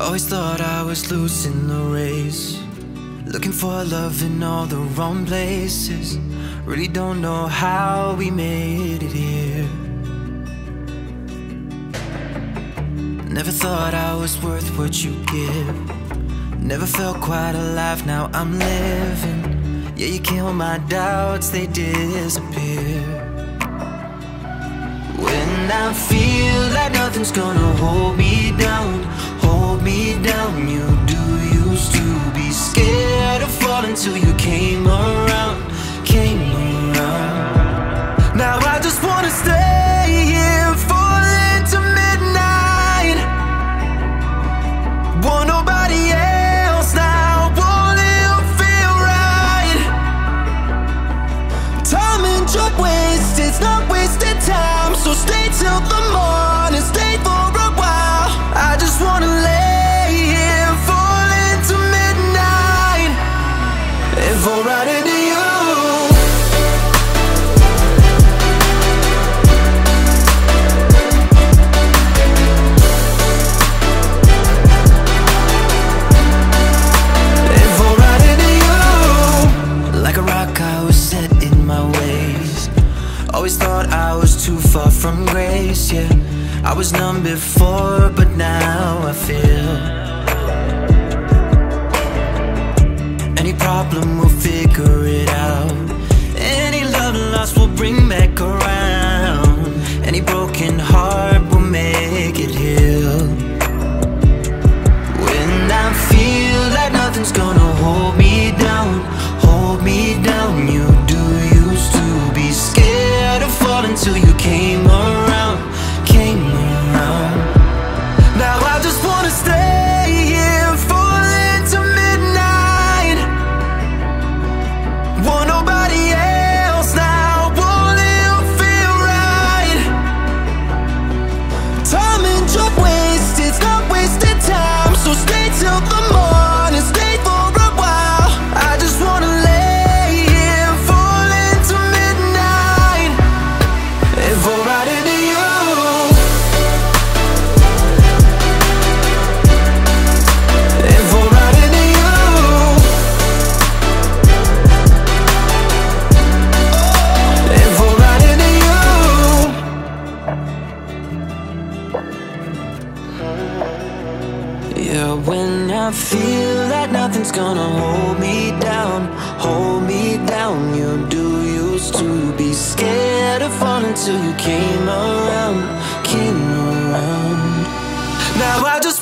Always thought I was losing the race. Looking for love in all the wrong places. Really don't know how we made it here. Never thought I was worth what you give. Never felt quite alive, now I'm living. Yeah, you kill my doubts, they disappear. When I feel like nothing's gonna hold me was too far from grace, yeah. I was numb before, but now I feel. Any problem, we'll figure it out. Any love lost, we'll bring back around. Till you came around, came around. Now I just wanna stay there when I feel that nothing's gonna hold me down, hold me down. You do used to be scared of falling till you came around, came around. Now I just